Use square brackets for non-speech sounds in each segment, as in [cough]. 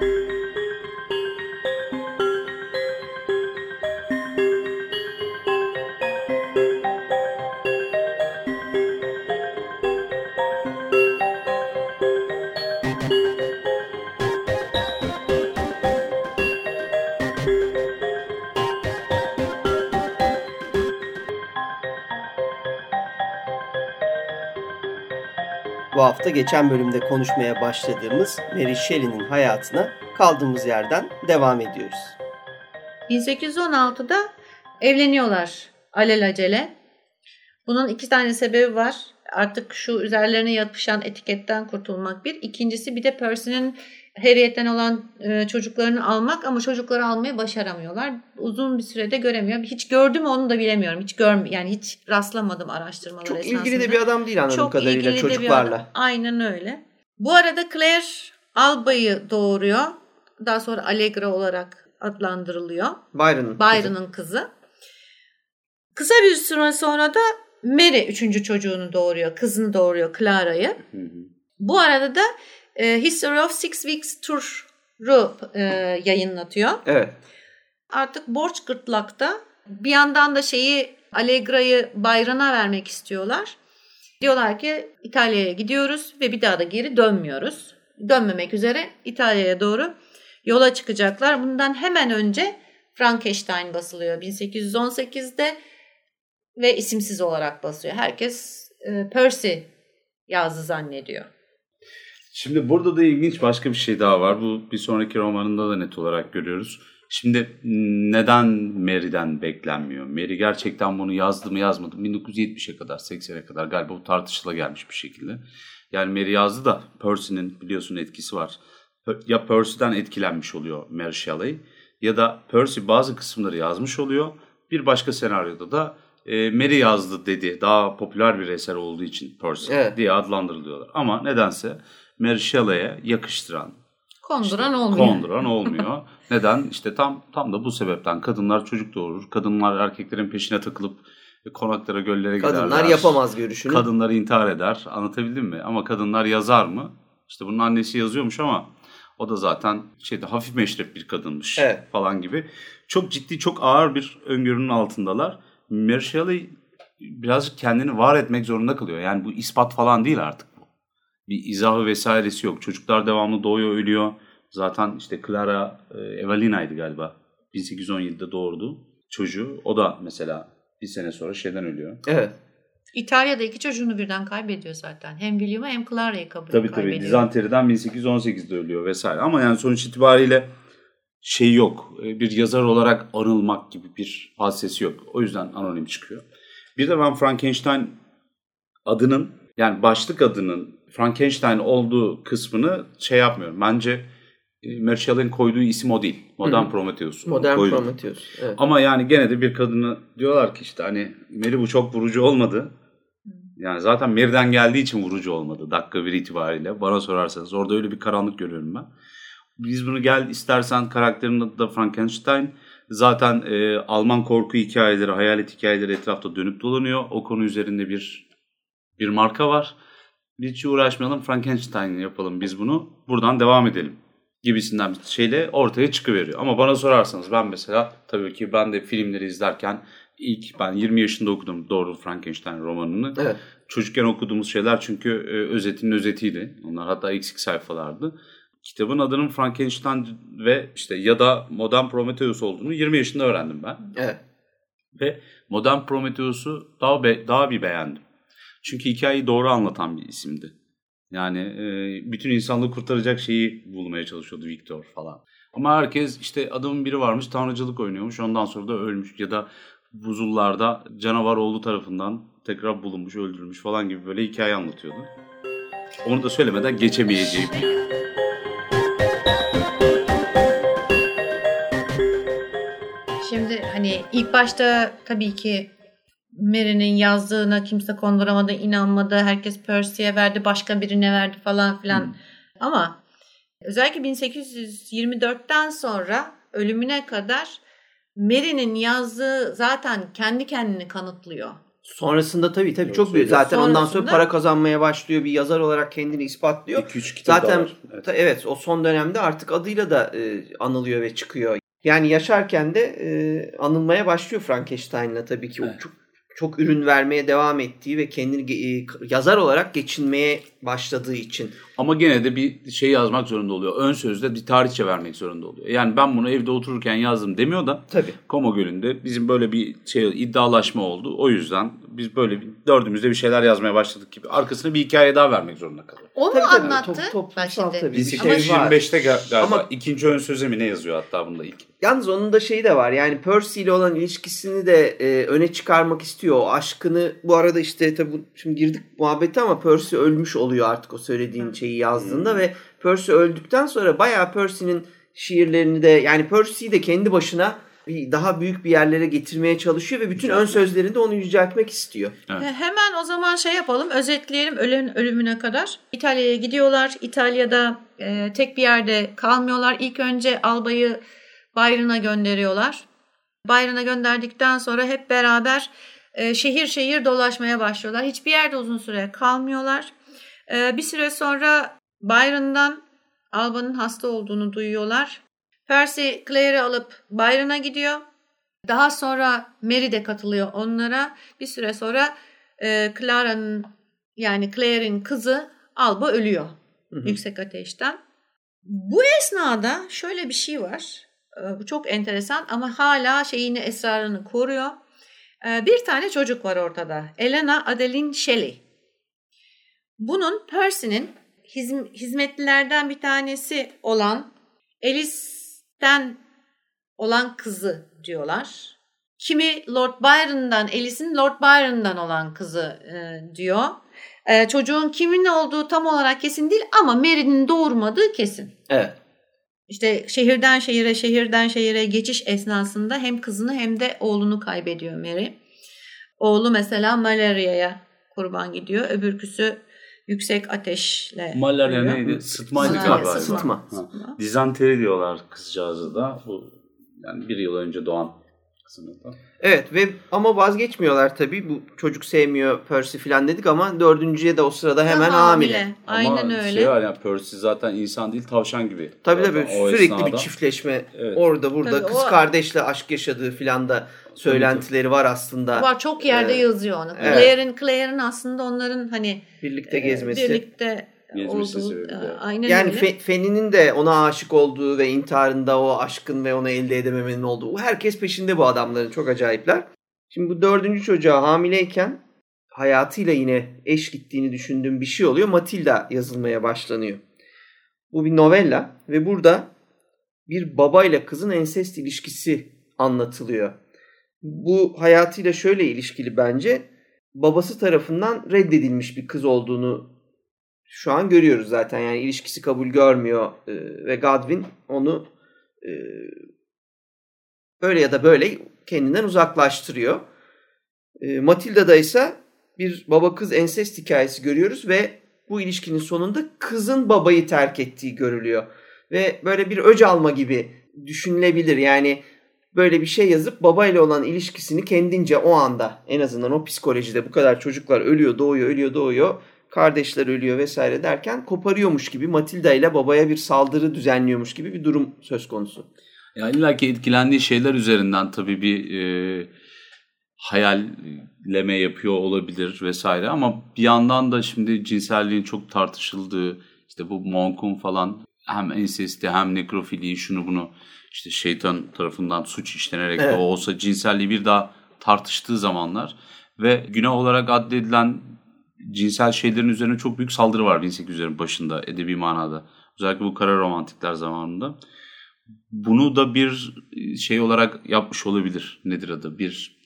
Bu hafta geçen bölümde konuşmaya başladığımız Mary Shelley'nin hayatına kaldığımız yerden devam ediyoruz. 1816'da evleniyorlar alelacele. Bunun iki tane sebebi var. Artık şu üzerlerine yapışan etiketten kurtulmak bir. İkincisi bir de Percy'nin Harriet'ten olan e, çocuklarını almak ama çocukları almayı başaramıyorlar. Uzun bir sürede göremiyor. Hiç gördüm onu da bilemiyorum. Hiç görm yani hiç rastlamadım araştırmalar Çok esnasında. ilgili de bir adam değil anladığım Çok kadarıyla ilgili de bir çocuklarla. Aynen öyle. Bu arada Claire Alba'yı doğuruyor. Daha sonra Allegra olarak adlandırılıyor. Byron'ın. Byron'ın kızı. Kısa bir süre sonra da Mary üçüncü çocuğunu doğuruyor. Kızını doğuruyor Clara'yı. Bu arada da e, History of Six Weeks Tour'u e, yayınlatıyor. Evet. Artık borç gırtlakta. Bir yandan da şeyi Allegra'yı Byron'a vermek istiyorlar. Diyorlar ki İtalya'ya gidiyoruz ve bir daha da geri dönmüyoruz. Dönmemek üzere İtalya'ya doğru yola çıkacaklar. Bundan hemen önce Frankenstein basılıyor 1818'de ve isimsiz olarak basıyor. Herkes e, Percy yazdı zannediyor. Şimdi burada da ilginç başka bir şey daha var. Bu bir sonraki romanında da net olarak görüyoruz. Şimdi neden Mary'den beklenmiyor? Mary gerçekten bunu yazdı mı yazmadı mı? 1970'e kadar, 80'e kadar galiba bu tartışıla gelmiş bir şekilde. Yani Mary yazdı da Percy'nin biliyorsun etkisi var. Ya Percy'den etkilenmiş oluyor Mary Shelley ya da Percy bazı kısımları yazmış oluyor. Bir başka senaryoda da e, Mary yazdı dedi. Daha popüler bir eser olduğu için Percy Evet. diye adlandırılıyorlar. Ama nedense Shelley'e yakıştıran, Konduran olmuyor. konduran olmuyor. [laughs] Neden? İşte tam tam da bu sebepten kadınlar çocuk doğurur. Kadınlar erkeklerin peşine takılıp e, konaklara, göllere giderler. Kadınlar yapamaz görüşünü. Kadınlar intihar eder. Anlatabildim mi? Ama kadınlar yazar mı? İşte bunun annesi yazıyormuş ama o da zaten şeyde hafif meşrep bir kadınmış Evet. falan gibi. Çok ciddi, çok ağır bir öngörünün altındalar. Mary Shelley birazcık kendini var etmek zorunda kalıyor. Yani bu ispat falan değil artık. Bir izahı vesairesi yok. Çocuklar devamlı doğuyor, ölüyor. Zaten işte Clara e, Evelina'ydı galiba. 1817'de doğurdu çocuğu. O da mesela bir sene sonra şeyden ölüyor. Evet. İtalya'da iki çocuğunu birden kaybediyor zaten. Hem William'ı hem Clara'yı kabul Tabii kaybediyor. tabii dizanteriden 1818'de ölüyor vesaire. Ama yani sonuç itibariyle şey yok. e, Bir yazar olarak anılmak gibi bir hadisesi yok. O yüzden anonim çıkıyor. Bir de ben Frankenstein adının yani başlık adının Frankenstein olduğu kısmını şey yapmıyorum. Bence e, Mary Shelley'in koyduğu isim o değil. Modern hı. Prometheus. Modern koydu. Prometheus. Evet. Ama yani gene de bir kadını diyorlar ki işte hani Mary bu çok vurucu olmadı. Yani zaten Mary'den geldiği için vurucu olmadı dakika bir itibariyle. Bana sorarsanız orada öyle bir karanlık görüyorum ben. Biz bunu gel istersen karakterin adı da Frankenstein. Zaten e, Alman korku hikayeleri, hayalet hikayeleri etrafta dönüp dolanıyor. O konu üzerinde bir bir marka var. Hiç uğraşmayalım Frankenstein yapalım biz bunu. Buradan devam edelim gibisinden bir şeyle ortaya çıkıveriyor. Ama bana sorarsanız ben mesela tabii ki ben de filmleri izlerken ilk ben 20 yaşında okudum doğru Frankenstein romanını. Evet. Çocukken okuduğumuz şeyler çünkü e, özetinin özetiydi. Onlar hatta eksik sayfalardı. Kitabın adının Frankenstein ve işte ya da Modern Prometheus olduğunu 20 yaşında öğrendim ben. Evet. Ve Modern Prometheus'u daha be- daha bir beğendim. Çünkü hikayeyi doğru anlatan bir isimdi. Yani e, bütün insanlığı kurtaracak şeyi bulmaya çalışıyordu Victor falan. Ama herkes işte adamın biri varmış tanrıcılık oynuyormuş ondan sonra da ölmüş ya da buzullarda canavar oğlu tarafından tekrar bulunmuş öldürülmüş falan gibi böyle hikaye anlatıyordu. Onu da söylemeden geçemeyeceğim. Şimdi hani ilk başta tabii ki Mary'nin yazdığına kimse konduramadı, inanmadı. Herkes Percy'ye verdi, başka birine verdi falan filan. Ama özellikle 1824'ten sonra ölümüne kadar Mary'nin yazdığı zaten kendi kendini kanıtlıyor. Sonrasında tabii tabii çok büyük. Zaten ondan sonra Sonrasında- para kazanmaya başlıyor. Bir yazar olarak kendini ispatlıyor. 2-3 kitap Zaten var. Evet. ta- evet o son dönemde artık adıyla da e, anılıyor ve çıkıyor. Yani yaşarken de e, anılmaya başlıyor Frankenstein'la tabii ki. Evet. O çok, çok ürün vermeye devam ettiği ve kendini e, yazar olarak geçinmeye başladığı için. Ama gene de bir şey yazmak zorunda oluyor. Ön sözde bir tarihçe vermek zorunda oluyor. Yani ben bunu evde otururken yazdım demiyor da Tabii. Koma Gölü'nde bizim böyle bir şey iddialaşma oldu. O yüzden biz böyle bir, dördümüzde bir şeyler yazmaya başladık gibi. Arkasına bir hikaye daha vermek zorunda kalıyor. O mu Tabii, tabii. anlattı? Top- toplumsal tabii. Bir Biz şey var. 25'te gal- galiba Ama- ikinci ön söze mi ne yazıyor hatta bunda ilk. Yalnız onun da şeyi de var. Yani Percy ile olan ilişkisini de e, öne çıkarmak istiyor. O aşkını bu arada işte tabii bu- şimdi girdik muhabbete ama Percy ölmüş oluyor artık o söylediğin şeyi yazdığında ve Percy öldükten sonra bayağı Percy'nin şiirlerini de yani Percy'yi de kendi başına bir daha büyük bir yerlere getirmeye çalışıyor ve bütün ön sözlerinde onu yüceltmek istiyor. Evet. Hemen o zaman şey yapalım, özetleyelim ölen ölümüne kadar. İtalya'ya gidiyorlar. İtalya'da e, tek bir yerde kalmıyorlar. İlk önce albayı Byron'a gönderiyorlar. Byron'a gönderdikten sonra hep beraber e, şehir şehir dolaşmaya başlıyorlar. Hiçbir yerde uzun süre kalmıyorlar. E, bir süre sonra Byron'dan Alba'nın hasta olduğunu duyuyorlar. Percy Claire'i alıp Byron'a gidiyor. Daha sonra Mary de katılıyor onlara. Bir süre sonra e, Clara'nın yani Claire'in kızı Alba ölüyor Hı hı. yüksek ateşten. Bu esnada şöyle bir şey var. E, bu çok enteresan ama hala şeyini esrarını koruyor. E, bir tane çocuk var ortada. Elena Adeline Shelley. Bunun Percy'nin hizm- hizmetlilerden bir tanesi olan Alice'ten olan kızı diyorlar. Kimi Lord Byron'dan, Alice'in Lord Byron'dan olan kızı e, diyor. E, çocuğun kimin olduğu tam olarak kesin değil ama Mary'nin doğurmadığı kesin. Evet. İşte şehirden şehire, şehirden şehire geçiş esnasında hem kızını hem de oğlunu kaybediyor Mary. Oğlu mesela malaryaya kurban gidiyor. Öbürküsü yüksek ateşle Malarya ölüyor. neydi? Sıtmaydı Sıtma, galiba. sıtma. Ha. Dizanteri diyorlar kızcağızı da. Bu yani bir yıl önce doğan da. Evet ve ama vazgeçmiyorlar tabii. Bu çocuk sevmiyor Percy falan dedik ama dördüncüye de o sırada hemen hamile. Aynen Ama öyle. şey var yani Percy zaten insan değil tavşan gibi. Tabii tabii o sürekli esnada. bir çiftleşme Evet. orada burada Tabii kız o- kardeşle aşk yaşadığı filan da söylentileri var aslında. Var çok yerde Evet. yazıyor onu. Evet. Claire'in Claire'in aslında onların hani Birlikte e, gezmesi. birlikte Gezmesi olduğu e, aynen yani öyle. Fe- Feni'nin de ona aşık olduğu ve intiharında o aşkın ve onu elde edememenin olduğu. Herkes peşinde bu adamların. Çok acayipler. Şimdi bu dördüncü çocuğa hamileyken hayatıyla yine eş gittiğini düşündüğüm bir şey oluyor. Matilda yazılmaya başlanıyor. Bu bir novella ve burada bir baba ile kızın ensest ilişkisi anlatılıyor. Bu hayatıyla şöyle ilişkili bence. Babası tarafından reddedilmiş bir kız olduğunu şu an görüyoruz zaten. Yani ilişkisi kabul görmüyor e, ve Godwin onu e, öyle ya da böyle kendinden uzaklaştırıyor. E, Matilda'da ise bir baba kız ensest hikayesi görüyoruz ve bu ilişkinin sonunda kızın babayı terk ettiği görülüyor. Ve böyle bir öc alma gibi düşünülebilir. Yani böyle bir şey yazıp babayla olan ilişkisini kendince o anda en azından o psikolojide bu kadar çocuklar ölüyor, doğuyor, ölüyor, doğuyor. Kardeşler ölüyor vesaire derken koparıyormuş gibi Matilda ile babaya bir saldırı düzenliyormuş gibi bir durum söz konusu. Ya illa ki etkilendiği şeyler üzerinden tabii bir e, hayalleme yapıyor olabilir vesaire ama bir yandan da şimdi cinselliğin çok tartışıldığı işte bu Monk'un falan hem ensesti hem nekrofiliyi şunu bunu işte şeytan tarafından suç işlenerek Evet. de olsa cinselliği bir daha tartıştığı zamanlar ve günah olarak addedilen cinsel şeylerin üzerine çok büyük saldırı var 1800'lerin başında edebi manada. Özellikle bu kara romantikler zamanında. Bunu da bir şey olarak yapmış olabilir. Nedir adı? Bir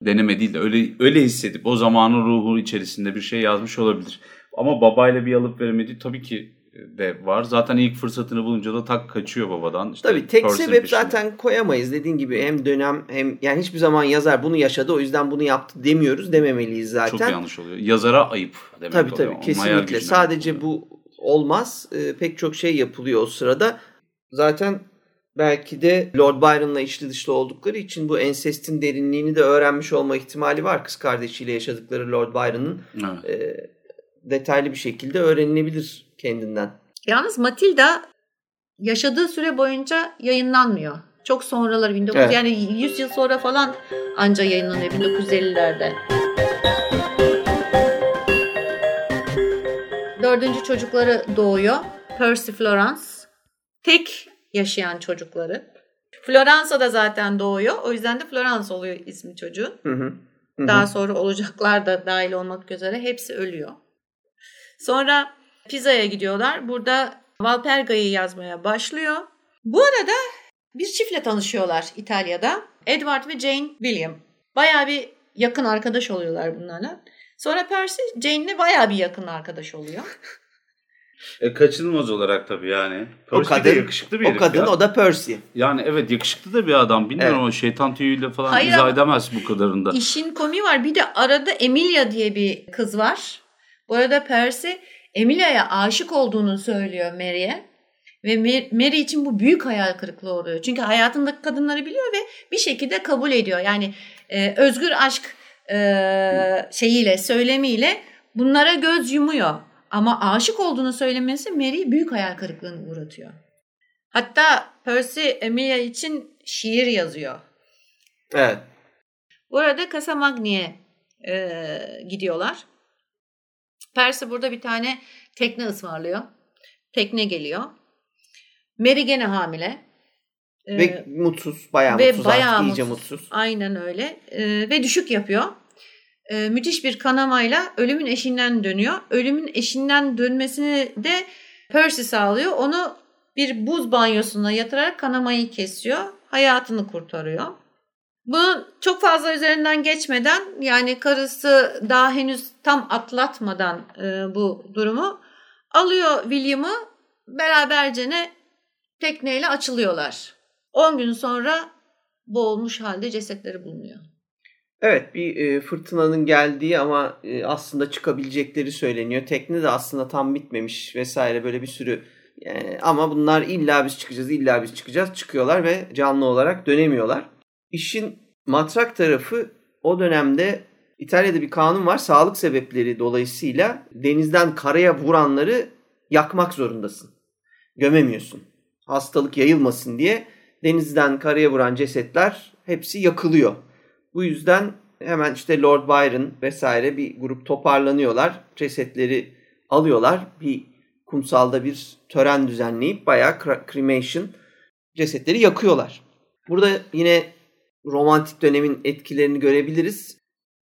deneme değil de öyle öyle hissedip o zamanın ruhu içerisinde bir şey yazmış olabilir. Ama babayla bir alıp veremediği tabii ki de var. Zaten ilk fırsatını bulunca da tak kaçıyor babadan. İşte Tabii tek sebep peşinde. zaten koyamayız. Dediğin gibi hem dönem hem yani hiçbir zaman yazar bunu yaşadı o yüzden bunu yaptı demiyoruz dememeliyiz zaten. çok yanlış oluyor. Yazara ayıp demek Tabii oluyor. tabii hayal kesinlikle. Sadece oluyor. bu olmaz. Ee, pek çok şey yapılıyor o sırada. Zaten belki de Lord Byron'la içli dışlı oldukları için bu ensestin derinliğini de öğrenmiş olma ihtimali var. Kız kardeşiyle yaşadıkları Lord Byron'ın Evet. e, detaylı bir şekilde öğrenilebilir kendinden. Yalnız Matilda yaşadığı süre boyunca yayınlanmıyor. Çok sonraları 19 Evet. yani 100 yıl sonra falan anca yayınlanıyor 1950'lerde. Dördüncü çocukları doğuyor. Percy Florence. Tek yaşayan çocukları. Floransa da zaten doğuyor. O yüzden de Florence oluyor ismi çocuğun. Hı hı. Hı hı. Daha sonra olacaklar da dahil olmak üzere hepsi ölüyor. Sonra Pisa'ya gidiyorlar. Burada Valperga'yı yazmaya başlıyor. Bu arada bir çiftle tanışıyorlar İtalya'da. Edward ve Jane William. Bayağı bir yakın arkadaş oluyorlar bunlarla. Sonra Percy Jane'le bayağı bir yakın arkadaş oluyor. E, kaçınılmaz olarak tabii yani. O Percy de kadın, yakışıklı bir o kadın ya. o da Percy. Yani evet yakışıklı da bir adam. Bilmiyorum Evet. ama şeytan tüyüyle falan Hayır izah edemez bu kadarında. İşin komiği var. Bir de arada Emilia diye bir kız var. Bu arada Percy Emilia'ya aşık olduğunu söylüyor Mary'e. Ve Mar- Mary için bu büyük hayal kırıklığı oluyor. Çünkü hayatındaki kadınları biliyor ve bir şekilde kabul ediyor. Yani e, özgür aşk e, şeyiyle, söylemiyle bunlara göz yumuyor. Ama aşık olduğunu söylemesi Mary'i büyük hayal kırıklığına uğratıyor. Hatta Percy Emilia için şiir yazıyor. Evet. Bu arada Casamagni'ye e, gidiyorlar. Percy burada bir tane tekne ısmarlıyor. Tekne geliyor. Mary gene hamile. E, Ve mutsuz. Bayağı ve mutsuz bayağı artık. iyice mutsuz. mutsuz. Aynen öyle. E, ve düşük yapıyor. E, müthiş bir kanamayla ölümün eşinden dönüyor. Ölümün eşinden dönmesini de Percy sağlıyor. Onu bir buz banyosuna yatırarak kanamayı kesiyor. Hayatını kurtarıyor. Bunun çok fazla üzerinden geçmeden yani karısı daha henüz tam atlatmadan e, bu durumu alıyor William'ı beraberce ne tekneyle açılıyorlar. 10 gün sonra boğulmuş halde cesetleri bulunuyor. Evet bir e, fırtınanın geldiği ama e, aslında çıkabilecekleri söyleniyor. Tekne de aslında tam bitmemiş vesaire böyle bir sürü e, ama bunlar illa biz çıkacağız illa biz çıkacağız çıkıyorlar ve canlı olarak dönemiyorlar. İşin matrak tarafı o dönemde İtalya'da bir kanun var sağlık sebepleri dolayısıyla denizden karaya vuranları yakmak zorundasın. Gömemiyorsun. Hastalık yayılmasın diye denizden karaya vuran cesetler hepsi yakılıyor. Bu yüzden hemen işte Lord Byron vesaire bir grup toparlanıyorlar. Cesetleri alıyorlar. Bir kumsalda bir tören düzenleyip bayağı cremation cesetleri yakıyorlar. Burada yine romantik dönemin etkilerini görebiliriz.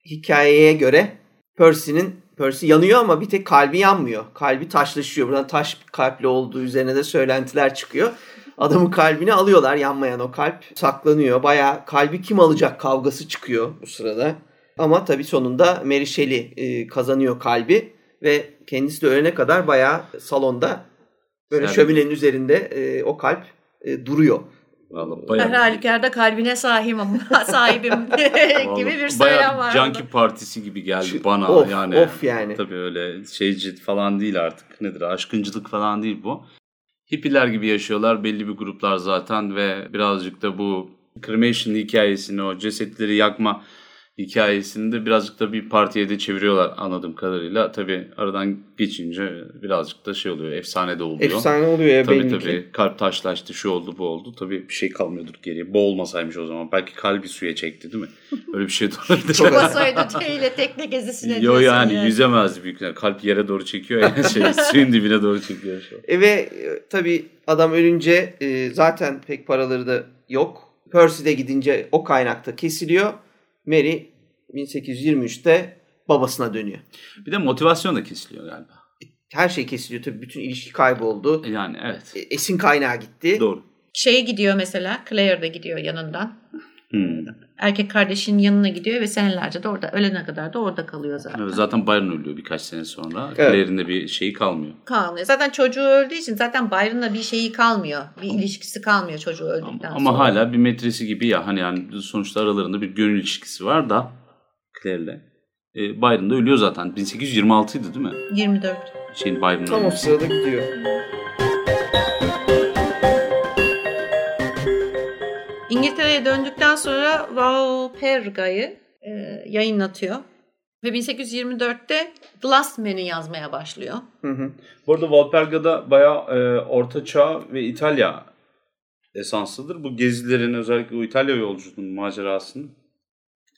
Hikayeye göre Percy'nin Percy yanıyor ama bir tek kalbi yanmıyor. Kalbi taşlaşıyor. Buradan taş kalpli olduğu üzerine de söylentiler çıkıyor. Adamın kalbini alıyorlar yanmayan o kalp. Saklanıyor. Bayağı kalbi kim alacak kavgası çıkıyor bu sırada. Ama tabii sonunda Mary Shelley e, kazanıyor kalbi. Ve kendisi de ölene kadar bayağı salonda böyle Sen- şöminenin üzerinde e, o kalp e, duruyor. Vallahi Her bayağı, halükarda kalbine sahibim, [laughs] sahibim [laughs] gibi bir söylem bayağı var. Junkie partisi gibi geldi Şu- bana of, yani. of yani. Tabii öyle şeyci falan değil artık. Nedir? Aşkıncılık falan değil bu. Hippiler gibi yaşıyorlar belli bir gruplar zaten ve birazcık da bu cremation hikayesini o cesetleri yakma hikayesini de birazcık da bir partiye de çeviriyorlar anladığım kadarıyla. Tabii aradan geçince birazcık da şey oluyor efsane de oluyor. Efsane oluyor ya Tabii belli ki. tabii kalp taşlaştı şu oldu bu oldu. Tabii bir şey kalmıyordur geriye. Boğulmasaymış o zaman. Belki kalbi suya çekti değil mi? [laughs] Öyle bir şey de olabilir. Çok- [laughs] Basaydı ile tekne gezisine Yo yani yani. yüzemezdi büyük ihtimalle. Kalp yere doğru çekiyor ya [laughs] şey suyun dibine doğru çekiyor. Şu. an. E ve e, tabii adam ölünce e, zaten pek paraları da yok. Percy de gidince o kaynakta kesiliyor. Mary 1823'te babasına dönüyor. Bir de motivasyon da kesiliyor galiba. Her şey kesiliyor tabii. Bütün ilişki kayboldu. Yani evet. E, Esin kaynağı gitti. Doğru. Şeye gidiyor mesela Claire de gidiyor yanından. Hmm. Erkek kardeşinin yanına gidiyor ve senelerce de orada ölene kadar da orada kalıyor zaten. Evet, zaten Byron ölüyor birkaç sene sonra. Evet. Claire'in de bir şeyi kalmıyor. Kalmıyor. Zaten çocuğu öldüğü için zaten Byron'la bir şeyi kalmıyor. Bir ilişkisi kalmıyor çocuğu Ama, öldükten ama sonra. hala bir metresi gibi ya. Hani yani sonuçta aralarında bir gönül ilişkisi var da Claire'le. E, Byron da ölüyor zaten. 1826 idi değil mi? 24. Şeyin Byron'ın Tam o sırada gidiyor. İtalya'ya döndükten sonra Valperga'yı e, yayınlatıyor. Ve 1824'te The Last Man'i yazmaya başlıyor. Hı hı. Bu arada Valperga'da bayağı e, Orta Çağ ve İtalya esanslıdır. Bu gezilerin özellikle o İtalya yolculuğunun macerasının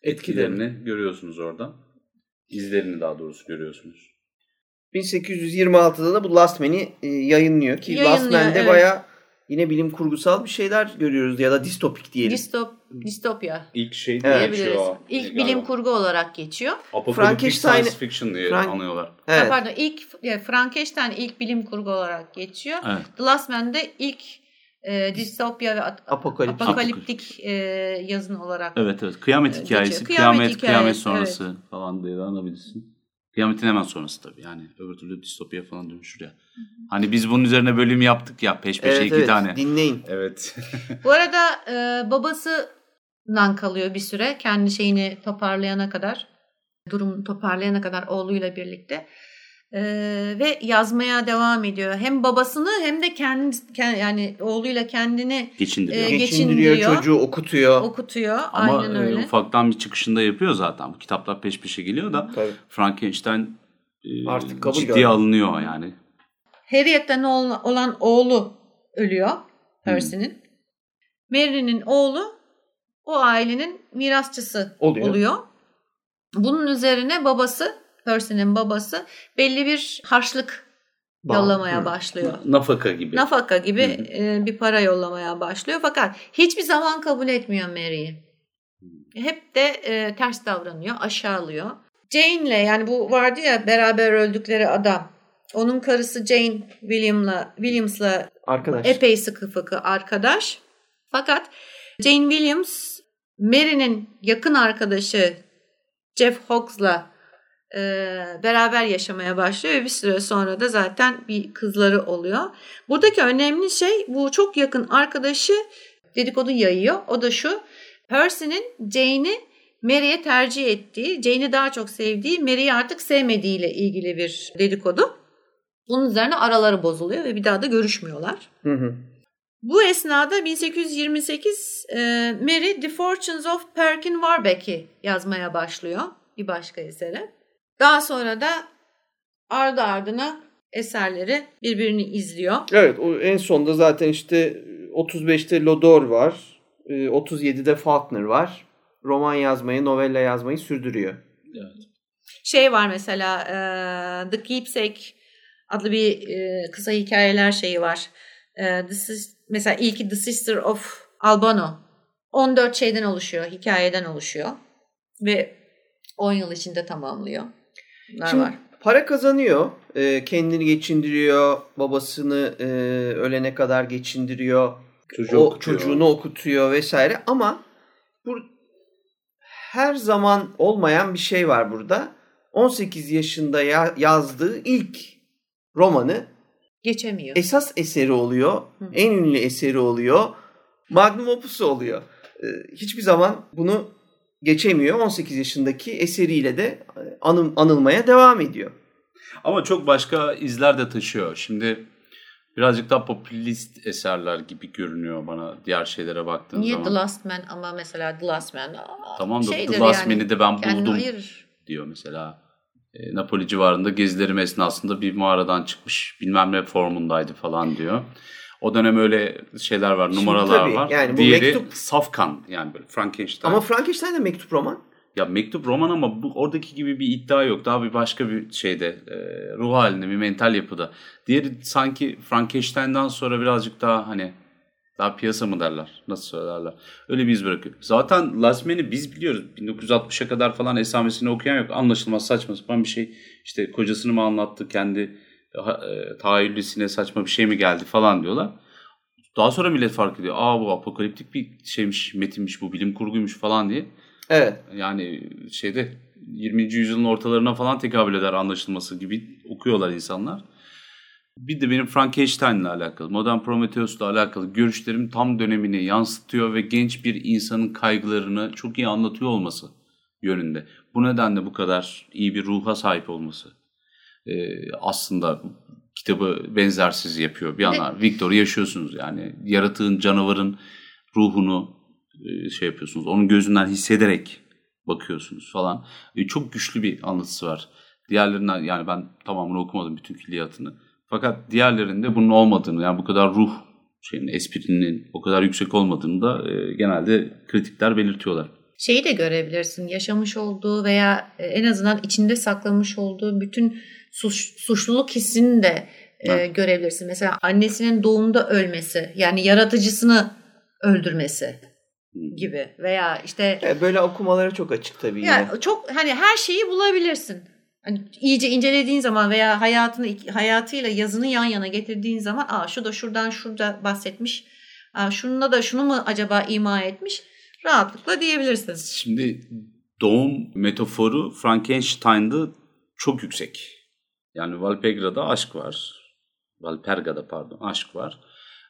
etkilerini görüyorsunuz orada. İzlerini daha doğrusu görüyorsunuz. 1826'da da bu Last Man'i e, yayınlıyor ki Last Yayınlıyor, Man'de evet. baya yine bilim kurgusal bir şeyler görüyoruz ya da distopik diyelim. Distop, distopya İlk şey Evet. diyebiliriz. İlk galiba. bilim kurgu olarak geçiyor. Apokaliptik Frankenstein- science fiction diye Frank- anıyorlar. Ha, evet. Pardon ilk ya, Frankenstein ilk bilim kurgu olarak geçiyor. Evet. The Last Man de ilk e, distopya ve Apokaliptik. apokaliptik e, yazın olarak. Evet evet. Kıyamet Ee, hikayesi. geçiyor. Kıyamet, Kıyamet kıyamet, hikayesi, sonrası falan diye de anabilirsin. Kıyametin hemen sonrası tabii. Yani öbür türlü distopya falan dönüşür ya. Hani biz bunun üzerine bölüm yaptık ya peş peşe Evet, iki evet. tane. Dinleyin. Evet. Bu arada e, babasından kalıyor bir süre kendi şeyini toparlayana kadar. Durumunu toparlayana kadar oğluyla birlikte. E, ve yazmaya devam ediyor. Hem babasını hem de kendi, kend- yani oğluyla kendini Geçindiriyor. Ee, Geçindiriyor, geçindiriyor. çocuğu okutuyor. okutuyor. Ama Aynen e, öyle. ufaktan bir çıkışında yapıyor zaten. Bu kitaplar peş peşe geliyor da Tabii. Frankenstein e, Artık kabul ciddiye gördü. alınıyor yani. Harriet'ten ol- olan oğlu ölüyor Percy'nin. Mary'nin oğlu o ailenin mirasçısı Oluyor. oluyor. Bunun üzerine babası, Percy'nin babası belli bir harçlık Bağ. yollamaya Hı. başlıyor. Nafaka gibi. Nafaka gibi Hı hı. e, bir para yollamaya başlıyor. Fakat hiçbir zaman kabul etmiyor Mary'i. Hep de e, ters davranıyor, aşağılıyor. Jane'le yani bu vardı ya beraber öldükleri adam. Onun karısı Jane William'la Williams'la Arkadaş. epey sıkı fıkı arkadaş. Fakat Jane Williams Mary'nin yakın arkadaşı Jeff Hawks'la e, beraber yaşamaya başlıyor ve bir süre sonra da zaten bir kızları oluyor. Buradaki önemli şey bu çok yakın arkadaşı dedikodu yayıyor. O da şu. Percy'nin Jane'i Mary'e tercih ettiği, Jane'i daha çok sevdiği, Mary'i artık sevmediğiyle ilgili bir dedikodu. Bunun üzerine araları bozuluyor ve bir daha da görüşmüyorlar. Hı hı. Bu esnada 1828 e, Mary The Fortunes of Perkin Warbeck'i yazmaya başlıyor bir başka esere. Daha sonra da ardı ardına eserleri birbirini izliyor. Evet o en sonda zaten işte 35'te Lodor var. e, 37'de Faulkner var. Roman yazmayı, novella yazmayı sürdürüyor. Şey var mesela e, The Keepsake adlı bir e, kısa hikayeler şeyi var. E, The Sis- mesela ilki The Sister of Albano. 14 şeyden oluşuyor, hikayeden oluşuyor. Ve 10 yıl içinde tamamlıyor. Şimdi var. para kazanıyor. e, kendini geçindiriyor. Babasını e, ölene kadar geçindiriyor. Çocuğu o okutuyor. çocuğunu okutuyor vesaire ama bu her zaman olmayan bir şey var burada. 18 yaşında ya- yazdığı ilk romanı Geçemiyor. esas eseri oluyor. Hı. En ünlü eseri oluyor. Magnum opusu oluyor. Ee, hiçbir zaman bunu geçemiyor. 18 yaşındaki eseriyle de e, anım, anılmaya devam ediyor. Ama çok başka izler de taşıyor. Şimdi birazcık daha popülist eserler gibi görünüyor bana diğer şeylere baktığın Niye zaman. The Last Man ama mesela The Last Man aa, Tamam da The Last yani. Man'i de ben buldum ayırır. diyor mesela. E, Napoli civarında gezilerim esnasında bir mağaradan çıkmış bilmem ne formundaydı falan diyor. O dönem öyle şeyler var, Şimdi numaralar tabii, var. yani bu Diğeri mektup- safkan yani böyle Frankenstein. Ama Frankenstein de mektup roman. Ya mektup roman ama bu oradaki gibi bir iddia yok. Daha bir başka bir şeyde e, ruh halinde bir mental yapıda. Diğeri sanki Frankenstein'dan sonra birazcık daha hani daha piyasa mı derler? Nasıl söylerler? Öyle bir iz bırakıyor. Zaten Last Man'i biz biliyoruz. 1960'a kadar falan esamesini okuyan yok. Anlaşılmaz saçma sapan bir şey. İşte kocasını mı anlattı kendi e, tahayyülüsüne saçma bir şey mi geldi falan diyorlar. Daha sonra millet fark ediyor. Aa bu apokaliptik bir şeymiş, metinmiş bu bilim kurguymuş falan diye. Evet. Yani şeyde 20. yüzyılın ortalarına falan tekabül eder anlaşılması gibi okuyorlar insanlar. Bir de benim Frankenstein'le alakalı, Modern Prometheus'la alakalı görüşlerim tam dönemini yansıtıyor ve genç bir insanın kaygılarını çok iyi anlatıyor olması yönünde. Bu nedenle bu kadar iyi bir ruha sahip olması ee, aslında kitabı benzersiz yapıyor. Bir yana Victor'u yaşıyorsunuz yani yaratığın, canavarın ruhunu e, şey yapıyorsunuz. Onun gözünden hissederek bakıyorsunuz falan. E, çok güçlü bir anlatısı var. Diğerlerinden yani ben tamamını okumadım bütün külliyatını. Fakat diğerlerinde bunun olmadığını yani bu kadar ruh şeyin esprinin o kadar yüksek olmadığını da e, genelde kritikler belirtiyorlar. Şeyi de görebilirsin. Yaşamış olduğu veya e, en azından içinde saklamış olduğu bütün suç, suçluluk hissini de e, görebilirsin. Mesela annesinin doğumda ölmesi yani yaratıcısını öldürmesi gibi veya işte Yani böyle okumalara çok açık tabii yine. yani çok hani her şeyi bulabilirsin. Hani iyice incelediğin zaman veya hayatını hayatıyla yazını yan yana getirdiğin zaman aa şu da şuradan şurada bahsetmiş. Aa şununla da şunu mu acaba ima etmiş? Rahatlıkla diyebilirsin. Şimdi doğum metaforu Frankenstein'da çok yüksek. Yani Valpegra'da aşk var. Valperga'da pardon aşk var.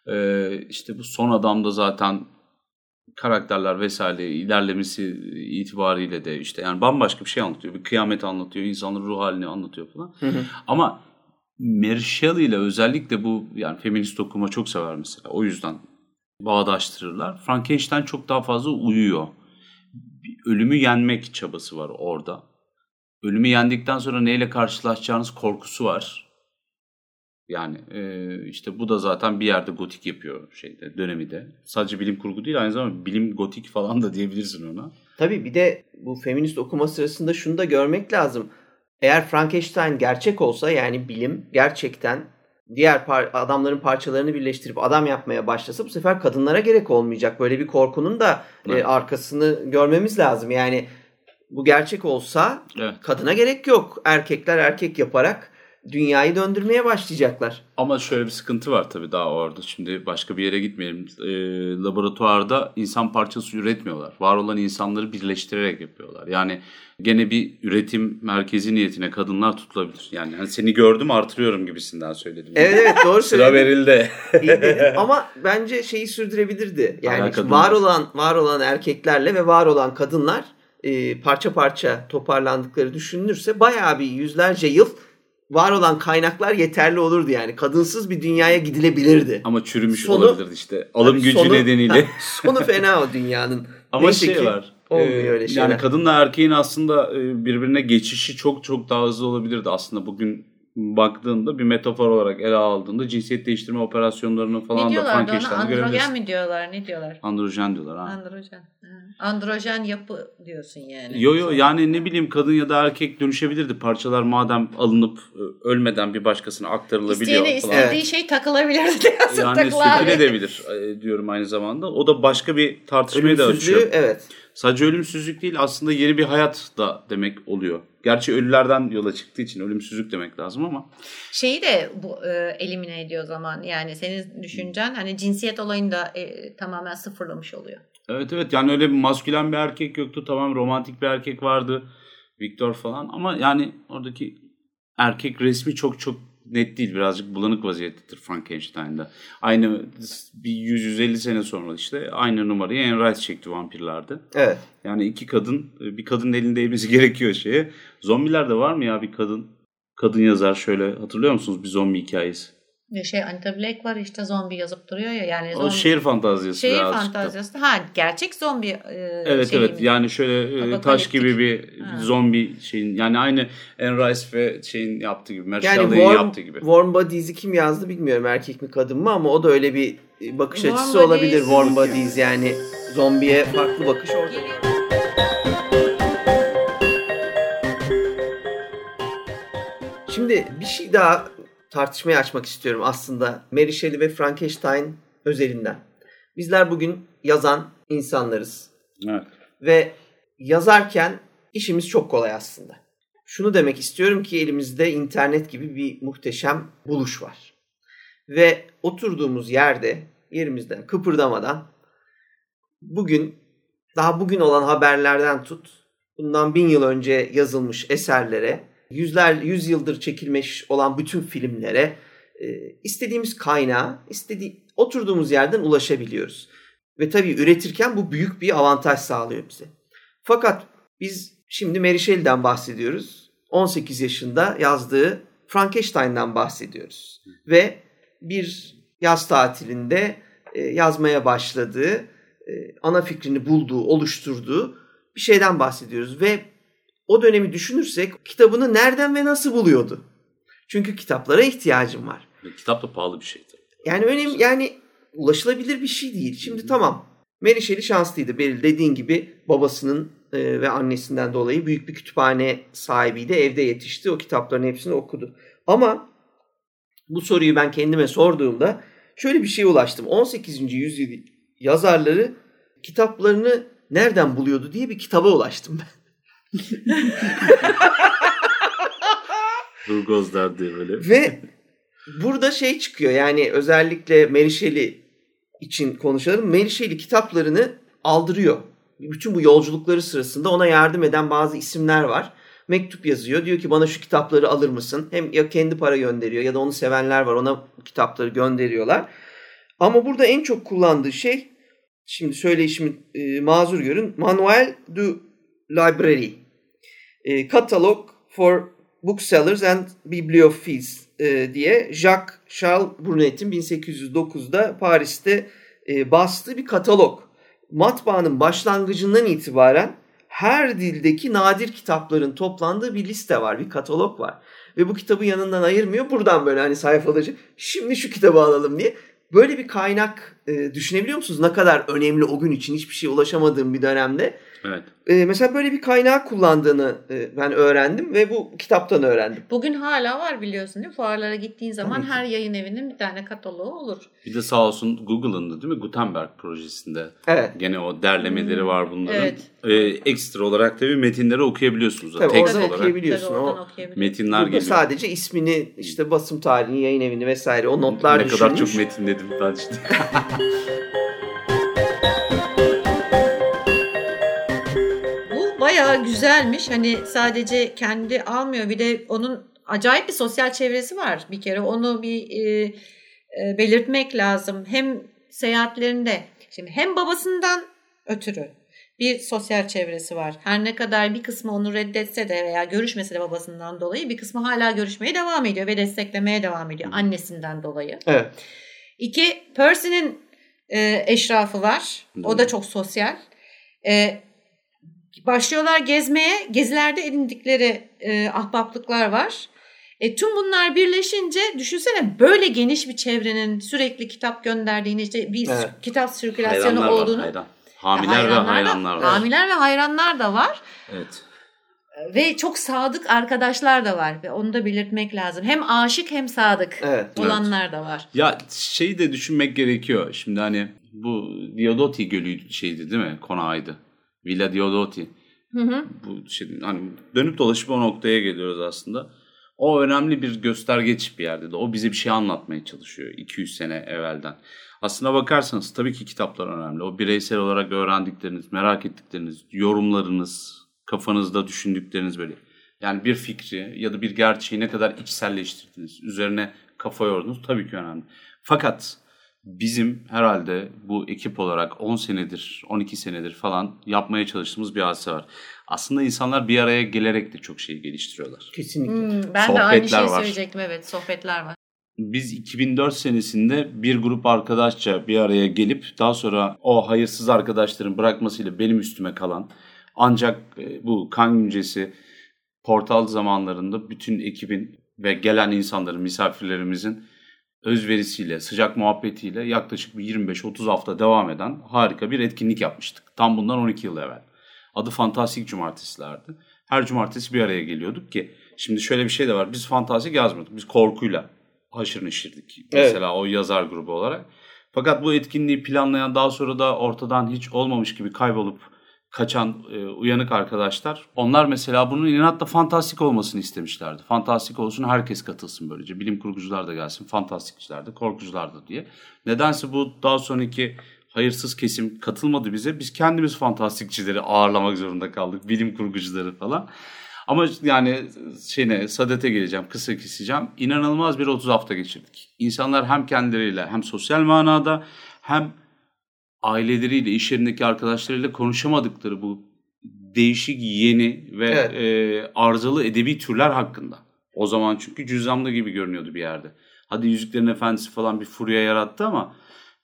Ee, işte bu son adamda zaten karakterler vesaire ilerlemesi itibariyle de işte yani bambaşka bir şey anlatıyor. Bir kıyamet anlatıyor, insanların ruh halini anlatıyor falan. Hı hı. Ama Mary Shelley ile özellikle bu yani feminist okuma çok sever mesela. O yüzden bağdaştırırlar. Frankenstein çok daha fazla uyuyor. Ölümü yenmek çabası var orada. Ölümü yendikten sonra neyle karşılaşacağınız korkusu var. Yani e, işte bu da zaten bir yerde gotik yapıyor şeyde dönemi de. Sadece bilim kurgu değil aynı zamanda bilim gotik falan da diyebilirsin ona. Tabii bir de bu feminist okuma sırasında şunu da görmek lazım. Eğer Frankenstein gerçek olsa yani bilim gerçekten diğer par- adamların parçalarını birleştirip adam yapmaya başlasa bu sefer kadınlara gerek olmayacak. Böyle bir korkunun da e, arkasını görmemiz lazım. Yani bu gerçek olsa Evet. kadına gerek yok. Erkekler erkek yaparak dünyayı döndürmeye başlayacaklar. Ama şöyle bir sıkıntı var tabii daha orada. Şimdi başka bir yere gitmeyelim. E, laboratuvarda insan parçası üretmiyorlar. Var olan insanları birleştirerek yapıyorlar. Yani gene bir üretim merkezi niyetine kadınlar tutulabilir. Yani hani seni gördüm artırıyorum gibisinden söyledim. Evet evet doğru [laughs] Sıra söyledin. verildi. İyi dedin. Ama bence şeyi sürdürebilirdi. Yani var. olan var olan erkeklerle ve var olan kadınlar e, parça parça toparlandıkları düşünülürse bayağı bir yüzlerce yıl var olan kaynaklar yeterli olurdu yani. Kadınsız bir dünyaya gidilebilirdi. Ama çürümüş Sonu- olabilirdi işte. Alım gücü sonu- nedeniyle. [laughs] Ha, sonu fena o dünyanın. Ama Neyse şey ki var. Olmuyor e, öyle şeyler. Yani kadınla erkeğin aslında e, birbirine geçişi çok çok daha hızlı olabilirdi. Aslında bugün baktığında bir metafor olarak ele aldığında cinsiyet değiştirme operasyonlarını Ne falan da Androgen görebilirsin. mi diyorlar? Ne diyorlar? Androjen diyorlar ha. Androjen. Androjen yapı diyorsun yani. Yo yo yani ne bileyim kadın ya da erkek dönüşebilirdi. Parçalar madem alınıp e, ölmeden bir başkasına aktarılabiliyor İsteyene falan. istediği şey takılabilir diyorsun. Yani speküle edebilir e, diyorum aynı zamanda. O da başka bir tartışmayı da açıyor. evet. Sadece ölümsüzlük değil aslında yeni bir hayat da demek oluyor. Gerçi ölülerden yola çıktığı için ölümsüzlük demek lazım ama. Şeyi de bu e, elimine ediyor zaman. Yani senin düşüncen hani cinsiyet olayını da e, tamamen sıfırlamış oluyor. Evet evet yani öyle bir maskülen bir erkek yoktu. Tamam romantik bir erkek vardı. Victor falan ama yani oradaki erkek resmi çok çok net değil. Birazcık bulanık vaziyettedir Frankenstein'da. Aynı bir 100-150 sene sonra işte aynı numarayı Anne Rice çekti vampirlerde. Evet. Yani iki kadın bir kadının elinde değmesi [laughs] gerekiyor şeye. Zombilerde var mı ya bir kadın? Kadın yazar şöyle hatırlıyor musunuz bir zombi hikayesi? Şey Anita Black var işte zombi yazıp duruyor ya. Yani O zombi, şehir fantaziyası şehir birazcık da. fantaziyası. Ha gerçek zombi e, Evet şeyi evet mi? yani şöyle e, taş gibi bir Ha. zombi şeyin yani aynı Anne Rice ve şeyin yaptığı gibi Yani Warm, yaptığı gibi. Warm Bodies'i kim yazdı bilmiyorum erkek mi kadın mı ama o da öyle bir bakış Warm açısı Bodies- olabilir. Warm Bodies yani zombiye farklı bakış orada. Şimdi bir şey daha tartışmaya açmak istiyorum aslında Mary Shelley ve Frankenstein özelinden. Bizler bugün yazan insanlarız Evet. ve yazarken işimiz çok kolay aslında. Şunu demek istiyorum ki elimizde internet gibi bir muhteşem buluş var. Ve oturduğumuz yerde yerimizden kıpırdamadan bugün daha bugün olan haberlerden tut bundan bin yıl önce yazılmış eserlere yüzler yüz yıldır çekilmiş olan bütün filmlere e, istediğimiz kaynağa istediği oturduğumuz yerden ulaşabiliyoruz. Ve tabii üretirken bu büyük bir avantaj sağlıyor bize. Fakat biz şimdi Mary Shelley'den bahsediyoruz. 18 yaşında yazdığı Frankenstein'dan bahsediyoruz. Ve bir yaz tatilinde e, yazmaya başladığı ana fikrini bulduğu, oluşturduğu bir şeyden bahsediyoruz ve o dönemi düşünürsek kitabını nereden ve nasıl buluyordu? Çünkü kitaplara ihtiyacım var. Kitap da pahalı bir şey tabii. Yani önemli yani ulaşılabilir bir şey değil. Şimdi tamam. Mary Shelley şanslıydı. Beril dediğin gibi babasının e, ve annesinden dolayı büyük bir kütüphane sahibiydi. Evde yetişti. O kitapların hepsini okudu. Ama bu soruyu ben kendime sorduğumda şöyle bir şeye ulaştım. 18. yüzyıl yazarları kitaplarını nereden buluyordu diye bir kitaba ulaştım ben. [laughs] Burgos derdi böyle. Ve burada şey çıkıyor yani özellikle Shelley için konuşalım. Shelley kitaplarını aldırıyor. Bütün bu yolculukları sırasında ona yardım eden bazı isimler var. Mektup yazıyor. Diyor ki bana şu kitapları alır mısın? Hem ya kendi para gönderiyor ya da onu sevenler var ona kitapları gönderiyorlar. Ama burada en çok kullandığı şey şimdi söyleyişimi e, mazur görün. Manuel du Library. E, Catalog for Booksellers and Bibliophiles e, diye Jacques Charles Brunet'in 1809'da Paris'te e, bastığı bir katalog. Matbaanın başlangıcından itibaren her dildeki nadir kitapların toplandığı bir liste var, bir katalog var. Ve bu kitabı yanından ayırmıyor. Buradan böyle hani sayfalarca şimdi şu kitabı alalım diye. Böyle bir kaynak e, düşünebiliyor musunuz? Ne kadar önemli o gün için hiçbir şey ulaşamadığım bir dönemde Evet. E, mesela böyle bir kaynağı kullandığını e, ben öğrendim ve bu kitaptan öğrendim. Bugün hala var biliyorsun değil mi? Fuarlara gittiğin zaman Tabii her yayın evinin bir tane kataloğu olur. Bir de sağ olsun Google'ın da değil mi Gutenberg projesinde Evet. gene o derlemeleri var bunların. Evet. Ee, ekstra olarak tabii metinleri okuyabiliyorsunuz. da, Tabii tekst oradan olarak. okuyabiliyorsun. Tabii oradan O okuyabiliyorsun. Metinler Burada geliyor. sadece ismini, işte basım tarihini, yayın evini vesaire o notlar ne kadar düşülmüş. çok metin dedim ben işte. [laughs] bayağı güzelmiş. Hani sadece kendi almıyor. Bir de onun acayip bir sosyal çevresi var bir kere. Onu bir e, e, belirtmek lazım. Hem seyahatlerinde şimdi hem babasından ötürü bir sosyal çevresi var. Her ne kadar bir kısmı onu reddetse de veya görüşmese de babasından dolayı bir kısmı hala görüşmeye devam ediyor ve desteklemeye devam ediyor annesinden dolayı. Evet. İki, Percy'nin e, eşrafı var. O da çok sosyal. E, başlıyorlar gezmeye. Gezilerde edindikleri e, ahbaplıklar var. E, tüm bunlar birleşince düşünsene böyle geniş bir çevrenin sürekli kitap gönderdiğini işte bir Evet. kitap sirkülasyonu Hayranlar var. olduğunu. Hayran. Hamiler ve Hayranlar da- var. Hamiler ve hayranlar da var. Evet. Ve çok sadık arkadaşlar da var. Ve onu da belirtmek lazım. Hem aşık hem sadık Evet. olanlar da var. Ya şeyi de düşünmek gerekiyor. Şimdi hani bu Diodoti Gölü şeydi değil mi? Konağıydı. Villa Diodoti. Hı hı. Bu şey, hani dönüp dolaşıp o noktaya geliyoruz aslında. O önemli bir göstergeç bir yerde de. O bize bir şey anlatmaya çalışıyor 200 sene evvelden. Aslına bakarsanız tabii ki kitaplar önemli. O bireysel olarak öğrendikleriniz, merak ettikleriniz, yorumlarınız, kafanızda düşündükleriniz böyle. Yani bir fikri ya da bir gerçeği ne kadar içselleştirdiniz, üzerine kafa yordunuz tabii ki önemli. Fakat bizim herhalde bu ekip olarak 10 senedir, 12 senedir falan yapmaya çalıştığımız bir hadise var. Aslında insanlar bir araya gelerek de çok şey geliştiriyorlar. Kesinlikle. Hmm, ben de aynı Sohbetler şeyi var. söyleyecektim. Evet sohbetler var. Biz 2004 senesinde bir grup arkadaşça bir araya gelip daha sonra o hayırsız arkadaşların bırakmasıyla benim üstüme kalan ancak e, bu kan güncesi portal zamanlarında bütün ekibin ve gelen insanların, misafirlerimizin özverisiyle, sıcak muhabbetiyle yaklaşık bir 25-30 hafta devam eden harika bir etkinlik yapmıştık. Tam bundan 12 yıl evvel. Adı Fantastik Cumartesilerdi. Her cumartesi bir araya geliyorduk ki şimdi şöyle bir şey de var. Biz fantastik yazmadık. Biz korkuyla haşır neşirdik. Mesela o yazar grubu olarak. Fakat bu etkinliği planlayan daha sonra da ortadan hiç olmamış gibi kaybolup kaçan e, uyanık arkadaşlar. Onlar mesela bunun inatla fantastik olmasını istemişlerdi. Fantastik olsun herkes katılsın böylece. Bilim kurgucular da gelsin, fantastikçiler de, korkucular da diye. Nedense bu daha sonraki hayırsız kesim katılmadı bize. Biz kendimiz fantastikçileri ağırlamak zorunda kaldık. Bilim kurgucuları falan. Ama yani şeyine sadete geleceğim, kısa keseceğim. İnanılmaz bir 30 hafta geçirdik. İnsanlar hem kendileriyle hem sosyal manada hem aileleriyle, iş yerindeki arkadaşlarıyla konuşamadıkları bu değişik, yeni ve Evet. e, arızalı edebi türler hakkında. O zaman çünkü cüzdanlı gibi görünüyordu bir yerde. Hadi Yüzüklerin Efendisi falan bir furya yarattı ama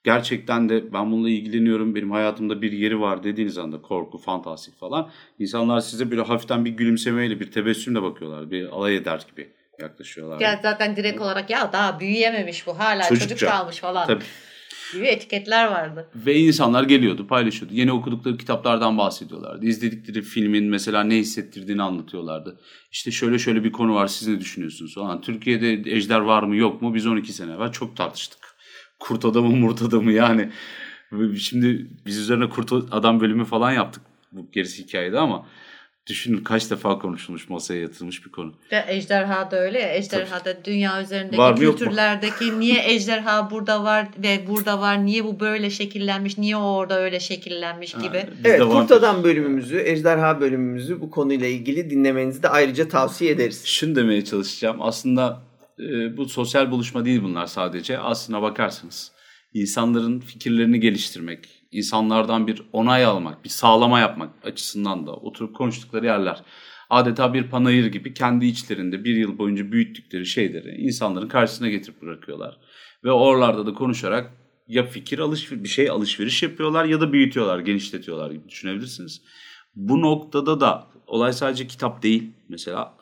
gerçekten de ben bununla ilgileniyorum, benim hayatımda bir yeri var dediğiniz anda korku, fantastik falan. insanlar size böyle hafiften bir gülümsemeyle, bir tebessümle bakıyorlar. Bir alay eder gibi yaklaşıyorlar. Ya zaten direkt olarak ya daha büyüyememiş bu hala Çocukça. çocuk kalmış falan Tabii. Gibi etiketler vardı. Ve insanlar geliyordu, paylaşıyordu. Yeni okudukları kitaplardan bahsediyorlardı. İzledikleri filmin mesela ne hissettirdiğini anlatıyorlardı. İşte şöyle şöyle bir konu var, siz ne düşünüyorsunuz falan. Türkiye'de ejder var mı yok mu? Biz 12 sene evvel çok tartıştık. Kurt adamı murt adamı yani. Şimdi biz üzerine kurt adam bölümü falan yaptık. Bu gerisi hikayede ama düşünün kaç defa konuşulmuş masaya yatırılmış bir konu. Ve ejderha da öyle ya. Ejderha da dünya üzerindeki Var mı, yok mu? kültürlerdeki [laughs] niye ejderha burada var ve burada var niye bu böyle şekillenmiş niye o orada öyle şekillenmiş gibi. Ha, Evet Kurt Adam bölümümüzü, Ejderha bölümümüzü bu konuyla ilgili dinlemenizi de ayrıca tavsiye ederiz. Şunu demeye çalışacağım. Aslında e, bu sosyal buluşma değil bunlar sadece. Aslına bakarsanız insanların fikirlerini geliştirmek, insanlardan bir onay almak, bir sağlama yapmak açısından da oturup konuştukları yerler. Adeta bir panayır gibi kendi içlerinde bir yıl boyunca büyüttükleri şeyleri insanların karşısına getirip bırakıyorlar. Ve oralarda da konuşarak ya fikir alışveriş, bir şey alışveriş yapıyorlar ya da büyütüyorlar, genişletiyorlar gibi düşünebilirsiniz. Bu noktada da olay sadece kitap değil. Mesela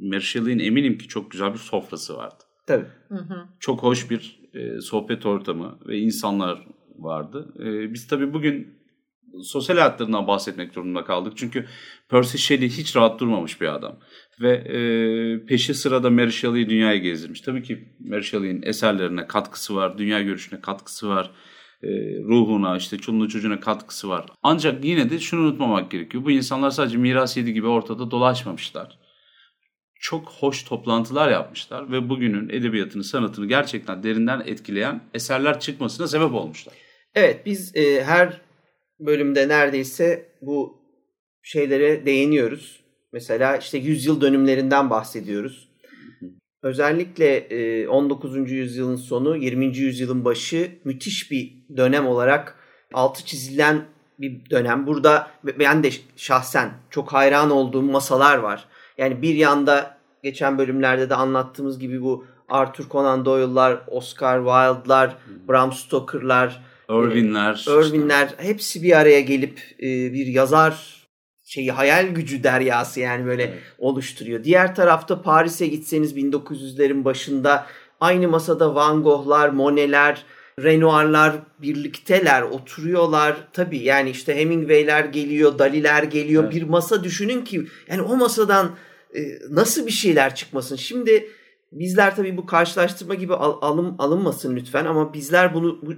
Mary Shelley'in eminim ki çok güzel bir sofrası vardı. Tabii. Hı hı. Çok hoş bir e, sohbet ortamı ve insanlar vardı. E, biz tabii bugün sosyal hayatlarından bahsetmek durumunda kaldık. Çünkü Percy Shelley hiç rahat durmamış bir adam. Ve e, peşi sırada Mary Shelley'i dünyaya gezdirmiş. Tabii ki Mary Shelley'in eserlerine katkısı var, dünya görüşüne katkısı var. e, ruhuna işte çoluğuna çocuğuna katkısı var. Ancak yine de şunu unutmamak gerekiyor. Bu insanlar sadece miras yedi gibi ortada dolaşmamışlar. Çok hoş toplantılar yapmışlar ve bugünün edebiyatını, sanatını gerçekten derinden etkileyen eserler çıkmasına sebep olmuşlar. Evet biz e, her bölümde neredeyse bu şeylere değiniyoruz. Mesela işte yüzyıl dönümlerinden bahsediyoruz. Özellikle e, 19. yüzyılın sonu, 20. yüzyılın başı müthiş bir dönem olarak altı çizilen bir dönem. Burada ben de şahsen çok hayran olduğum masalar var. Yani bir yanda geçen bölümlerde de anlattığımız gibi bu Arthur Conan Doyle'lar, Oscar Wilde'lar, Bram Stoker'lar, Irving'ler. Irving'ler hepsi bir araya gelip e, bir yazar şeyi hayal gücü deryası yani böyle Evet. oluşturuyor. Diğer tarafta Paris'e gitseniz 1900'lerin başında aynı masada Van Gogh'lar, Monet'ler, Renoir'lar birlikteler, oturuyorlar. Tabii yani işte Hemingway'ler geliyor, Dali'ler geliyor. Evet. Bir masa düşünün ki yani o masadan e, nasıl bir şeyler çıkmasın. Şimdi bizler tabii bu karşılaştırma gibi al- alın, alınmasın lütfen ama bizler bunu bu,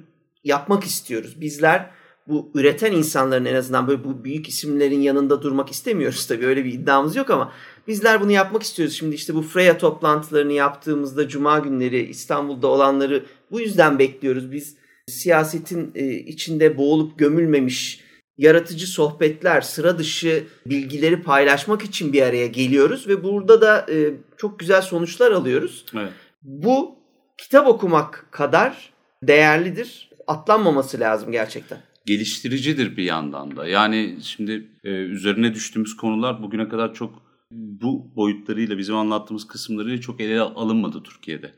yapmak istiyoruz. Bizler bu üreten insanların en azından böyle bu büyük isimlerin yanında durmak istemiyoruz tabii öyle bir iddiamız yok ama bizler bunu yapmak istiyoruz. Şimdi işte bu Freya toplantılarını yaptığımızda cuma günleri İstanbul'da olanları bu yüzden bekliyoruz. Biz siyasetin e, içinde boğulup gömülmemiş yaratıcı sohbetler, sıra dışı bilgileri paylaşmak için bir araya geliyoruz ve burada da e, çok güzel sonuçlar alıyoruz. Evet. Bu kitap okumak kadar değerlidir. Atlanmaması lazım gerçekten. geliştiricidir bir yandan da. Yani şimdi e, üzerine düştüğümüz konular bugüne kadar çok bu boyutlarıyla bizim anlattığımız kısımlarıyla çok ele alınmadı Türkiye'de.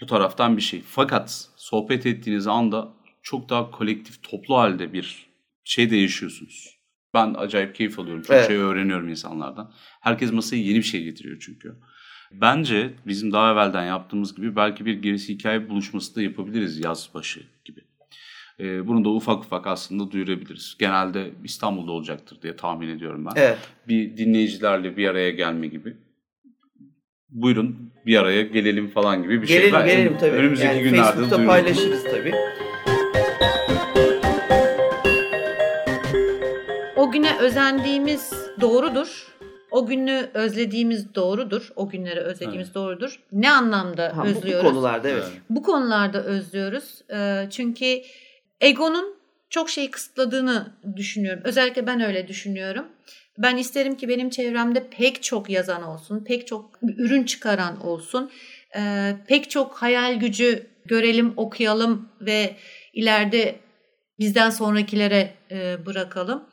Bu taraftan bir şey. Fakat sohbet ettiğiniz anda çok daha kolektif, toplu halde bir şey de yaşıyorsunuz. Ben acayip keyif alıyorum. Çok Evet. şey öğreniyorum insanlardan. Herkes masaya yeni bir şey getiriyor çünkü. Bence bizim daha evvelden yaptığımız gibi belki bir gerisi hikaye buluşması da yapabiliriz yaz başı gibi. Ee, bunu da ufak ufak aslında duyurabiliriz. Genelde İstanbul'da olacaktır diye tahmin ediyorum ben. Evet. Bir dinleyicilerle bir araya gelme gibi. Buyurun bir araya gelelim falan gibi bir şey. Gelelim Ben gelelim tabii. Önümüzdeki yani günlerde Facebook'ta duyururuz. paylaşırız tabii. O güne özendiğimiz doğrudur. O günü özlediğimiz doğrudur. O günleri özlediğimiz doğrudur. Ne anlamda Ha, bu, bu özlüyoruz? konularda evet. Evet. Bu konularda özlüyoruz. Ee, çünkü egonun çok şeyi kısıtladığını düşünüyorum. Özellikle ben öyle düşünüyorum. Ben isterim ki benim çevremde pek çok yazan olsun, pek çok ürün çıkaran olsun, Ee, pek çok hayal gücü görelim, okuyalım ve ileride bizden sonrakilere e, bırakalım.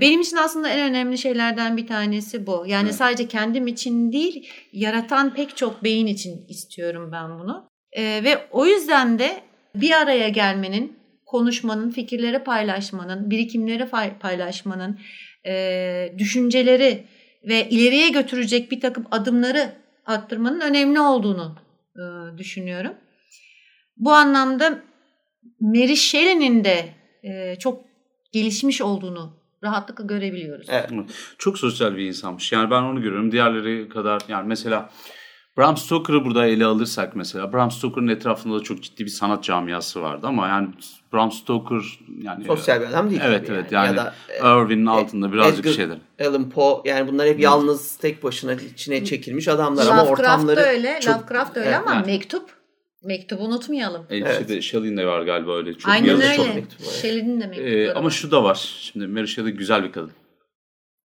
Benim için aslında en önemli şeylerden bir tanesi bu. Yani Evet. sadece kendim için değil, yaratan pek çok beyin için istiyorum ben bunu. E, ve o yüzden de bir araya gelmenin, konuşmanın, fikirleri paylaşmanın, birikimleri paylaşmanın, e, düşünceleri ve ileriye götürecek bir takım adımları attırmanın önemli olduğunu e, düşünüyorum. Bu anlamda Mary Shelley'nin de e, çok gelişmiş olduğunu rahatlıkla görebiliyoruz. Evet. Çok sosyal bir insanmış. Yani ben onu görüyorum. Diğerleri kadar yani mesela Bram Stoker'ı burada ele alırsak mesela Bram Stoker'ın etrafında da çok ciddi bir sanat camiası vardı ama yani Bram Stoker yani sosyal bir adam değil. Evet evet yani, yani ya da, Irving'in e, altında birazcık Edgar şeyler. Allan Poe yani bunlar hep yalnız tek başına içine çekilmiş adamlar Lovecraft ama ortamları öyle, çok Lovecraft öyle evet, ama yani. mektup Mektubu unutmayalım. E, evet. Şeyde, Shelley'in de var galiba öyle. Çok Aynen öyle. Çok Shelley'nin de mektupları ee, Ama şu da var. Şimdi Mary Shelley güzel bir kadın.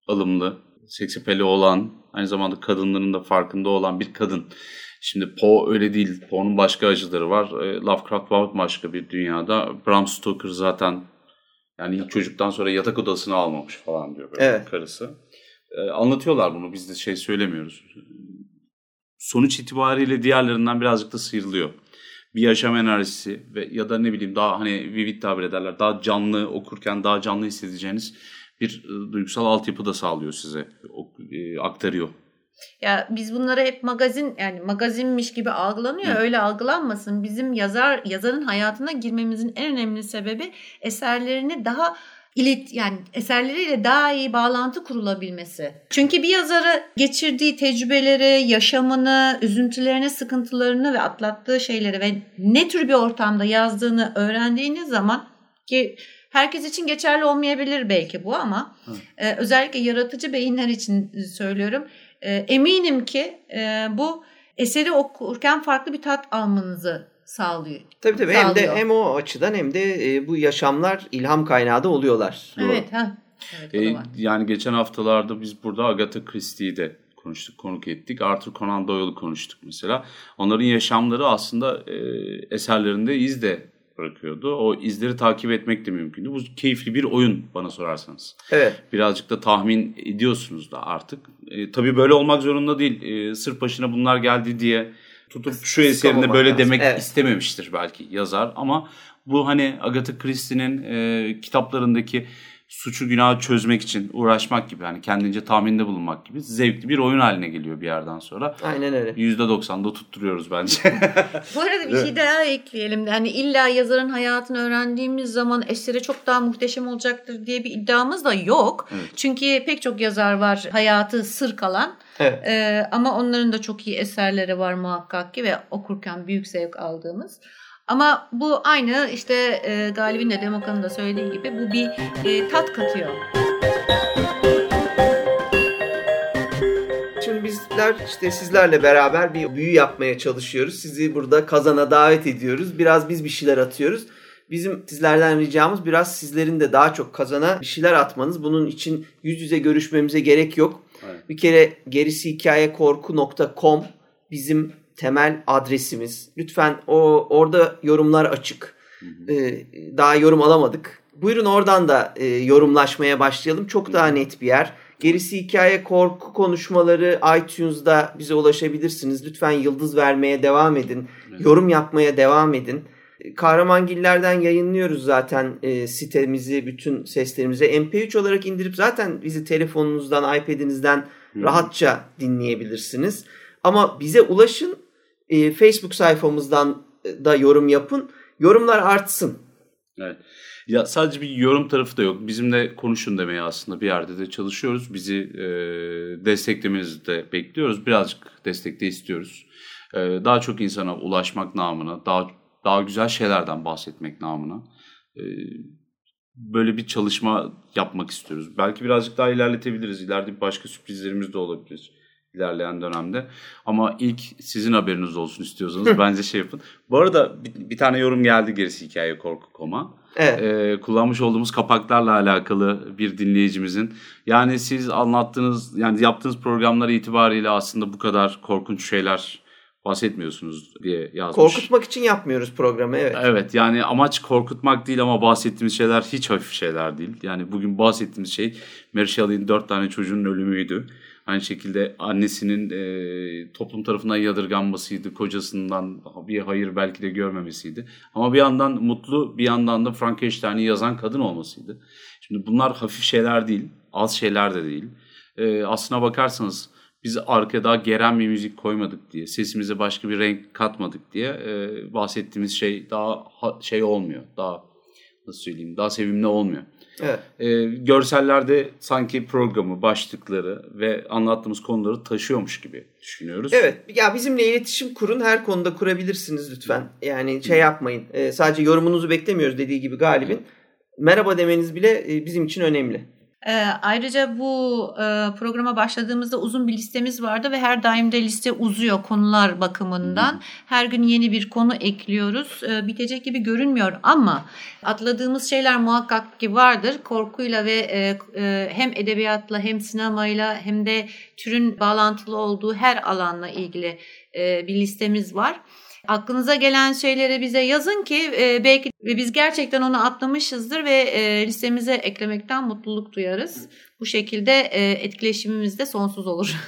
Alımlı, seksipeli olan, aynı zamanda kadınların da farkında olan bir kadın. Şimdi Poe öyle değil. Poe'nun başka acıları var. E, Lovecraft başka bir dünyada. Bram Stoker zaten yani ilk çocuktan sonra yatak odasını almamış falan diyor böyle evet. karısı. E, anlatıyorlar bunu. Biz de şey söylemiyoruz. Sonuç itibariyle diğerlerinden birazcık da sıyrılıyor. Bir yaşam enerjisi ve ya da ne bileyim daha hani vivid tabir ederler. Daha canlı okurken daha canlı hissedeceğiniz bir e, duygusal altyapı da sağlıyor size. E, aktarıyor ya biz bunları hep magazin yani magazinmiş gibi algılanıyor. Hı. Öyle algılanmasın. Bizim yazar yazarın hayatına girmemizin en önemli sebebi eserlerini daha ilet yani eserleriyle daha iyi bağlantı kurulabilmesi. Çünkü bir yazarı geçirdiği tecrübeleri, yaşamını, üzüntülerini, sıkıntılarını ve atlattığı şeyleri ve ne tür bir ortamda yazdığını öğrendiğiniz zaman ki herkes için geçerli olmayabilir belki bu ama e, özellikle yaratıcı beyinler için söylüyorum e, eminim ki e, bu eseri okurken farklı bir tat almanızı sağlıyor. Tabii tabii sağlıyor. hem de hem o açıdan hem de e, bu yaşamlar ilham kaynağı da oluyorlar. Evet ha. Evet, e, yani geçen haftalarda biz burada Agatha Christie'yi de konuştuk, konuk ettik. Arthur Conan Doyle'u konuştuk mesela. Onların yaşamları aslında e, eserlerinde iz de bırakıyordu. O izleri takip etmek de mümkündü. Bu keyifli bir oyun bana sorarsanız. Evet. Birazcık da tahmin ediyorsunuz da artık. E, tabii böyle olmak zorunda değil. E, sırf başına bunlar geldi diye tutup şu eserinde böyle lazım. demek evet. istememiştir belki yazar. Ama bu hani Agatha Christie'nin e, kitaplarındaki suçu günahı çözmek için uğraşmak gibi yani kendince tahminde bulunmak gibi zevkli bir oyun haline geliyor bir yerden sonra. Aynen öyle. %90'da tutturuyoruz bence. [laughs] Bu arada bir şey daha ekleyelim. Yani illa yazarın hayatını öğrendiğimiz zaman eseri çok daha muhteşem olacaktır diye bir iddiamız da yok. Evet. Çünkü pek çok yazar var hayatı sır kalan. Evet. Ee, ama onların da çok iyi eserleri var muhakkak ki ve okurken büyük zevk aldığımız. Ama bu aynı işte e, Galip'in de Demoka'nın da söylediği gibi bu bir e, tat katıyor. Şimdi bizler işte sizlerle beraber bir büyü yapmaya çalışıyoruz. Sizi burada kazana davet ediyoruz. Biraz biz bir şeyler atıyoruz. Bizim sizlerden ricamız biraz sizlerin de daha çok kazana bir şeyler atmanız. Bunun için yüz yüze görüşmemize gerek yok. Evet. Bir kere gerisi hikaye korku.com bizim temel adresimiz. Lütfen o orada yorumlar açık. Ee, daha yorum alamadık. Buyurun oradan da e, yorumlaşmaya başlayalım. Çok daha net bir yer. Gerisi hikaye korku konuşmaları iTunes'da bize ulaşabilirsiniz. Lütfen yıldız vermeye devam edin. Yorum yapmaya devam edin. Kahramangillerden yayınlıyoruz zaten e, sitemizi, bütün seslerimizi. MP3 olarak indirip zaten bizi telefonunuzdan, iPad'inizden rahatça dinleyebilirsiniz. Ama bize ulaşın e, Facebook sayfamızdan e, da yorum yapın. Yorumlar artsın. Evet. Ya sadece bir yorum tarafı da yok. Bizimle konuşun demeye aslında bir yerde de çalışıyoruz. Bizi e, desteklemenizi de bekliyoruz. Birazcık destek de istiyoruz. E, daha çok insana ulaşmak namına, daha daha güzel şeylerden bahsetmek namına e, böyle bir çalışma yapmak istiyoruz. Belki birazcık daha ilerletebiliriz. İleride başka sürprizlerimiz de olabilir ilerleyen dönemde. Ama ilk sizin haberiniz olsun istiyorsanız bence şey yapın. Bu arada bir, bir tane yorum geldi gerisi hikaye korku koma. Evet. Ee, kullanmış olduğumuz kapaklarla alakalı bir dinleyicimizin. Yani siz anlattığınız yani yaptığınız programlar itibariyle aslında bu kadar korkunç şeyler bahsetmiyorsunuz diye yazmış. Korkutmak için yapmıyoruz programı evet. Evet yani amaç korkutmak değil ama bahsettiğimiz şeyler hiç hafif şeyler değil. Yani bugün bahsettiğimiz şey Mary Shelley'in dört tane çocuğunun ölümüydü. Aynı şekilde annesinin e, toplum tarafından yadırganmasıydı, kocasından bir hayır belki de görmemesiydi. Ama bir yandan mutlu, bir yandan da Frankenstein'i yazan kadın olmasıydı. Şimdi bunlar hafif şeyler değil, az şeyler de değil. E, aslına bakarsanız biz arkaya daha geren bir müzik koymadık diye, sesimize başka bir renk katmadık diye e, bahsettiğimiz şey daha ha, şey olmuyor. Daha nasıl söyleyeyim, daha sevimli olmuyor. Evet. E, görsellerde sanki programı, başlıkları ve anlattığımız konuları taşıyormuş gibi düşünüyoruz. Evet. Ya bizimle iletişim kurun. Her konuda kurabilirsiniz lütfen. Yani şey yapmayın. E, sadece yorumunuzu beklemiyoruz dediği gibi Galip'in. Merhaba demeniz bile e, bizim için önemli. E, ayrıca bu e, programa başladığımızda uzun bir listemiz vardı ve her daim de liste uzuyor konular bakımından. Her gün yeni bir konu ekliyoruz. E, bitecek gibi görünmüyor ama atladığımız şeyler muhakkak ki vardır. Korkuyla ve e, e, hem edebiyatla hem sinemayla hem de türün bağlantılı olduğu her alanla ilgili e, bir listemiz var. Aklınıza gelen şeyleri bize yazın ki e, belki biz gerçekten onu atlamışızdır ve e, listemize eklemekten mutluluk duyarız. Bu şekilde e, etkileşimimiz de sonsuz olur. [laughs]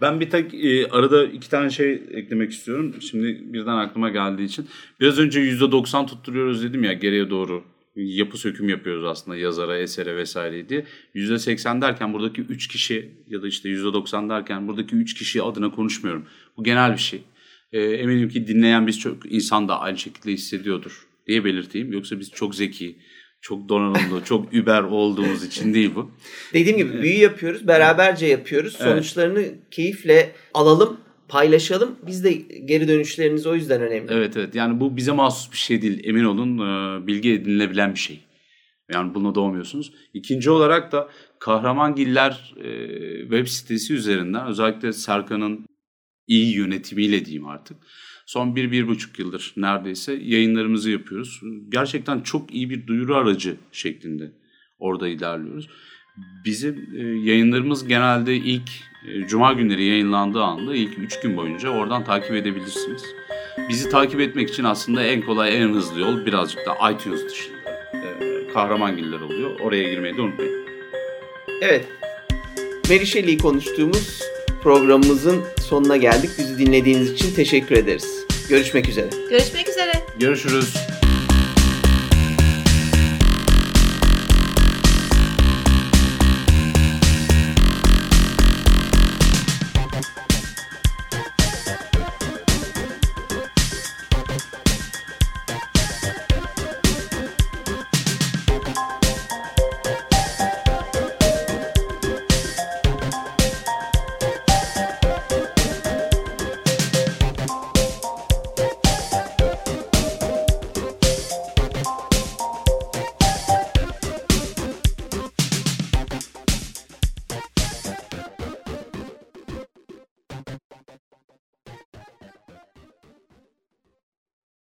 Ben bir tek e, arada iki tane şey eklemek istiyorum. Şimdi birden aklıma geldiği için. Biraz önce %90 tutturuyoruz dedim ya geriye doğru. Yapı söküm yapıyoruz aslında yazara, esere vesaire diye. %80 derken buradaki 3 kişi ya da işte %90 derken buradaki 3 kişi adına konuşmuyorum. Bu genel bir şey. E, eminim ki dinleyen biz çok insan da aynı şekilde hissediyordur diye belirteyim. Yoksa biz çok zeki, çok donanımlı, çok über olduğumuz için değil bu. Dediğim gibi büyü yapıyoruz, beraberce yapıyoruz. Sonuçlarını evet. keyifle alalım, paylaşalım. Biz de geri dönüşleriniz o yüzden önemli. Evet evet yani bu bize mahsus bir şey değil. Emin olun bilgi edinilebilen bir şey. Yani buna doğmuyorsunuz. İkinci olarak da Kahramangiller web sitesi üzerinden özellikle Serkan'ın iyi yönetimiyle diyeyim artık. Son bir, bir buçuk yıldır neredeyse yayınlarımızı yapıyoruz. Gerçekten çok iyi bir duyuru aracı şeklinde orada ilerliyoruz. Bizim e, yayınlarımız genelde ilk e, cuma günleri yayınlandığı anda ilk üç gün boyunca oradan takip edebilirsiniz. Bizi takip etmek için aslında en kolay, en hızlı yol birazcık da iTunes dışında e, kahramangiller oluyor. Oraya girmeyi de unutmayın. Evet. Mary Shelley'i konuştuğumuz programımızın sonuna geldik. Bizi dinlediğiniz için teşekkür ederiz. Görüşmek üzere. Görüşmek üzere. Görüşürüz.